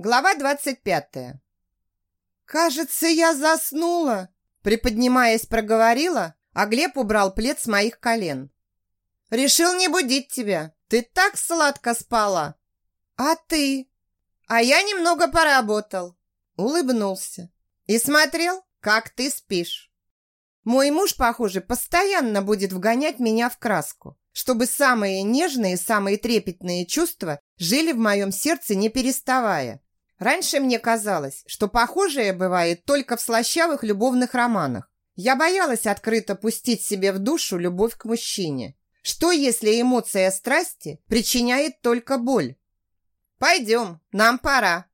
Глава 25. Кажется, я заснула, приподнимаясь, проговорила, а Глеб убрал плед с моих колен. Решил не будить тебя. Ты так сладко спала. А ты? А я немного поработал. Улыбнулся и смотрел, как ты спишь. Мой муж, похоже, постоянно будет вгонять меня в краску, чтобы самые нежные, самые трепетные чувства жили в моем сердце не переставая. Раньше мне казалось, что похожее бывает только в слащавых любовных романах. Я боялась открыто пустить себе в душу любовь к мужчине. Что, если эмоция страсти причиняет только боль? «Пойдем, нам пора».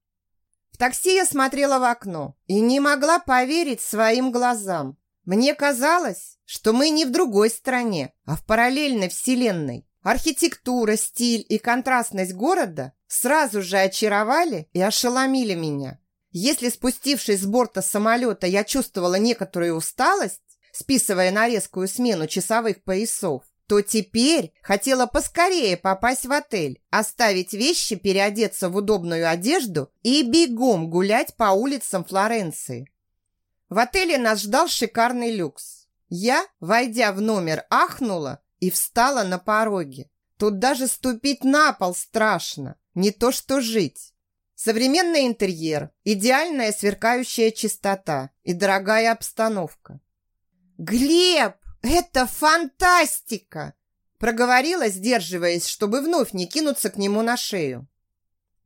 В такси я смотрела в окно и не могла поверить своим глазам. Мне казалось, что мы не в другой стране, а в параллельной вселенной. Архитектура, стиль и контрастность города сразу же очаровали и ошеломили меня. Если спустившись с борта самолета я чувствовала некоторую усталость, списывая на резкую смену часовых поясов, то теперь хотела поскорее попасть в отель, оставить вещи, переодеться в удобную одежду и бегом гулять по улицам Флоренции. В отеле нас ждал шикарный люкс. Я, войдя в номер, ахнула и встала на пороге. Тут даже ступить на пол страшно, не то что жить. Современный интерьер, идеальная сверкающая чистота и дорогая обстановка. «Глеб, это фантастика!» проговорила, сдерживаясь, чтобы вновь не кинуться к нему на шею.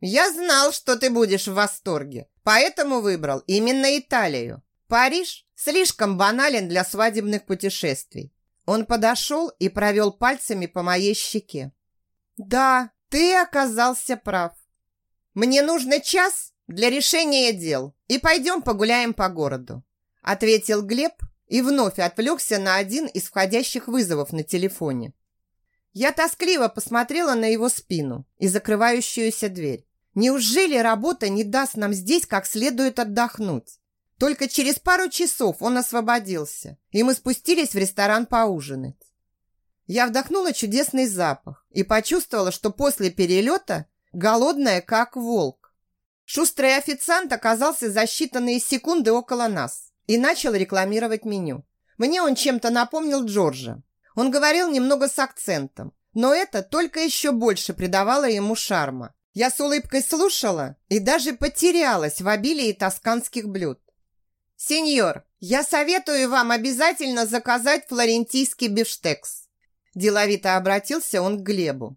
«Я знал, что ты будешь в восторге, поэтому выбрал именно Италию. Париж слишком банален для свадебных путешествий. Он подошел и провел пальцами по моей щеке. «Да, ты оказался прав. Мне нужно час для решения дел, и пойдем погуляем по городу», ответил Глеб и вновь отвлекся на один из входящих вызовов на телефоне. Я тоскливо посмотрела на его спину и закрывающуюся дверь. Неужели работа не даст нам здесь как следует отдохнуть? Только через пару часов он освободился, и мы спустились в ресторан поужинать. Я вдохнула чудесный запах и почувствовала, что после перелета голодная, как волк. Шустрый официант оказался за считанные секунды около нас и начал рекламировать меню. Мне он чем-то напомнил Джорджа. Он говорил немного с акцентом, но это только еще больше придавало ему шарма. Я с улыбкой слушала и даже потерялась в обилии тосканских блюд. «Сеньор, я советую вам обязательно заказать флорентийский бифштекс». Деловито обратился он к Глебу.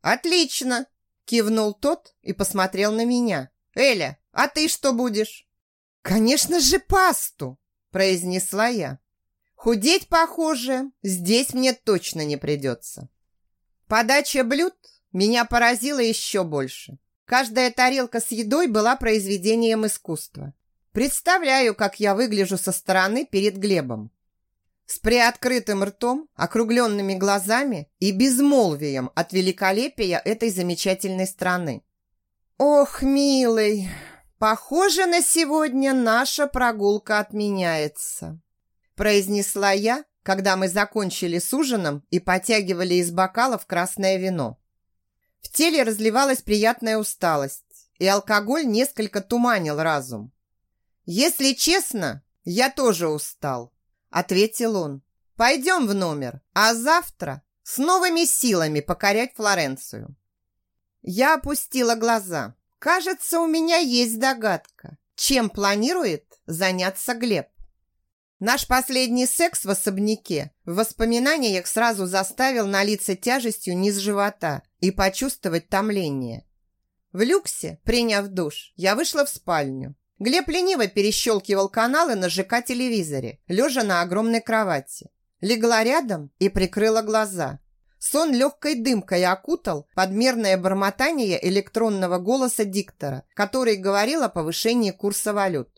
«Отлично!» – кивнул тот и посмотрел на меня. «Эля, а ты что будешь?» «Конечно же пасту!» – произнесла я. «Худеть, похоже, здесь мне точно не придется». Подача блюд меня поразила еще больше. Каждая тарелка с едой была произведением искусства. Представляю, как я выгляжу со стороны перед Глебом. С приоткрытым ртом, округленными глазами и безмолвием от великолепия этой замечательной страны. Ох, милый, похоже, на сегодня наша прогулка отменяется, произнесла я, когда мы закончили с ужином и потягивали из бокалов красное вино. В теле разливалась приятная усталость, и алкоголь несколько туманил разум. «Если честно, я тоже устал», – ответил он. «Пойдем в номер, а завтра с новыми силами покорять Флоренцию». Я опустила глаза. Кажется, у меня есть догадка, чем планирует заняться Глеб. Наш последний секс в особняке в воспоминаниях сразу заставил налиться тяжестью низ живота и почувствовать томление. В люксе, приняв душ, я вышла в спальню. Глеб лениво перещелкивал каналы на ЖК-телевизоре, лежа на огромной кровати. Легла рядом и прикрыла глаза. Сон легкой дымкой окутал подмерное бормотание электронного голоса диктора, который говорил о повышении курса валют.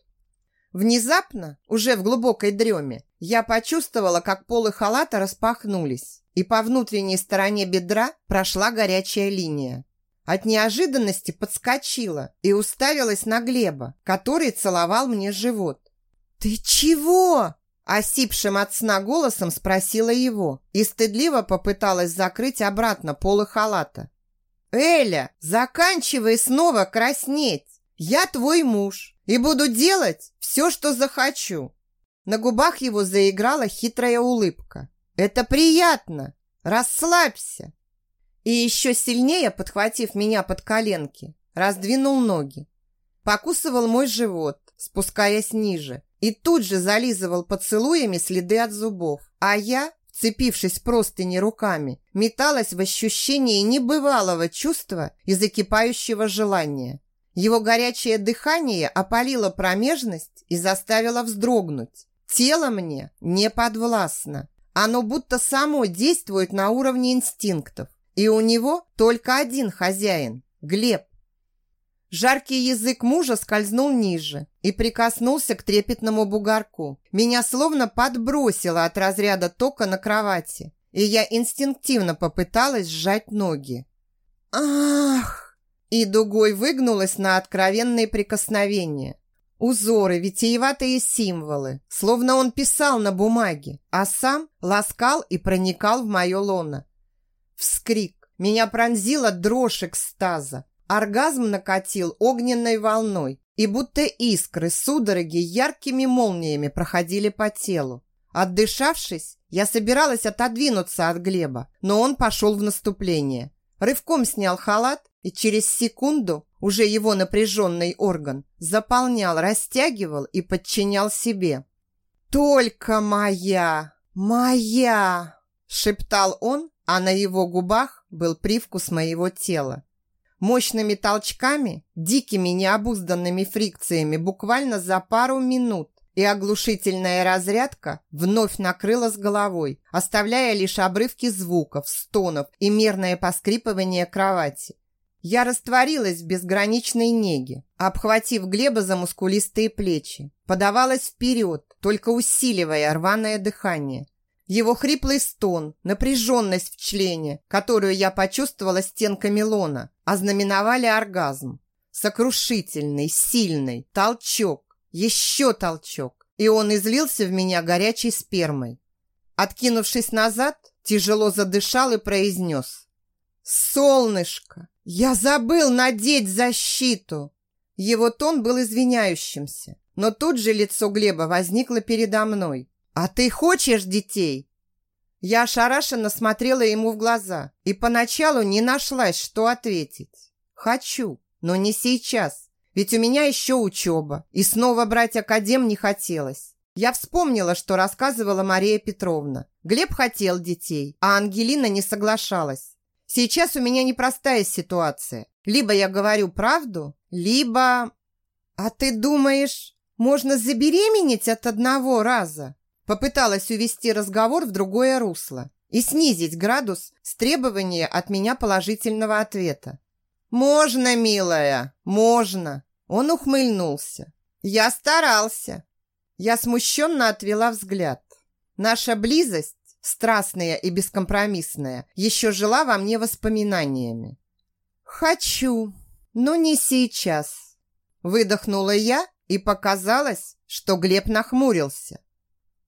Внезапно, уже в глубокой дреме, я почувствовала, как полы халата распахнулись, и по внутренней стороне бедра прошла горячая линия. От неожиданности подскочила и уставилась на Глеба, который целовал мне живот. «Ты чего?» Осипшим от сна голосом спросила его и стыдливо попыталась закрыть обратно полы халата. «Эля, заканчивай снова краснеть! Я твой муж и буду делать все, что захочу. На губах его заиграла хитрая улыбка. Это приятно. Расслабься. И еще сильнее, подхватив меня под коленки, раздвинул ноги. Покусывал мой живот, спускаясь ниже, и тут же зализывал поцелуями следы от зубов. А я, вцепившись простыни руками, металась в ощущении небывалого чувства и закипающего желания. Его горячее дыхание опалило промежность и заставило вздрогнуть. Тело мне не подвластно. Оно будто само действует на уровне инстинктов. И у него только один хозяин – Глеб. Жаркий язык мужа скользнул ниже и прикоснулся к трепетному бугорку. Меня словно подбросило от разряда тока на кровати, и я инстинктивно попыталась сжать ноги. Ах! И дугой выгнулась на откровенные прикосновения. Узоры, витиеватые символы, словно он писал на бумаге, а сам ласкал и проникал в мое лоно. Вскрик. Меня пронзила дрожь экстаза. Оргазм накатил огненной волной, и будто искры судороги яркими молниями проходили по телу. Отдышавшись, я собиралась отодвинуться от Глеба, но он пошел в наступление. Рывком снял халат, и через секунду уже его напряженный орган заполнял, растягивал и подчинял себе. «Только моя! Моя!» – шептал он, а на его губах был привкус моего тела. Мощными толчками, дикими необузданными фрикциями буквально за пару минут и оглушительная разрядка вновь накрыла с головой, оставляя лишь обрывки звуков, стонов и мерное поскрипывание кровати. Я растворилась в безграничной неге, обхватив Глеба за мускулистые плечи, подавалась вперед, только усиливая рваное дыхание. Его хриплый стон, напряженность в члене, которую я почувствовала стенками лона, ознаменовали оргазм. Сокрушительный, сильный, толчок, еще толчок, и он излился в меня горячей спермой. Откинувшись назад, тяжело задышал и произнес. «Солнышко, я забыл надеть защиту!» Его тон был извиняющимся, но тут же лицо Глеба возникло передо мной. «А ты хочешь детей?» Я ошарашенно смотрела ему в глаза и поначалу не нашлась, что ответить. «Хочу, но не сейчас, ведь у меня еще учеба, и снова брать академ не хотелось». Я вспомнила, что рассказывала Мария Петровна. Глеб хотел детей, а Ангелина не соглашалась. Сейчас у меня непростая ситуация. Либо я говорю правду, либо... А ты думаешь, можно забеременеть от одного раза? Попыталась увести разговор в другое русло и снизить градус с требования от меня положительного ответа. «Можно, милая, можно!» Он ухмыльнулся. «Я старался!» Я смущенно отвела взгляд. Наша близость, страстная и бескомпромиссная, еще жила во мне воспоминаниями. «Хочу, но не сейчас!» Выдохнула я, и показалось, что Глеб нахмурился.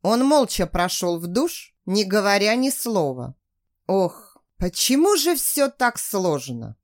Он молча прошел в душ, не говоря ни слова. Ох, почему же все так сложно?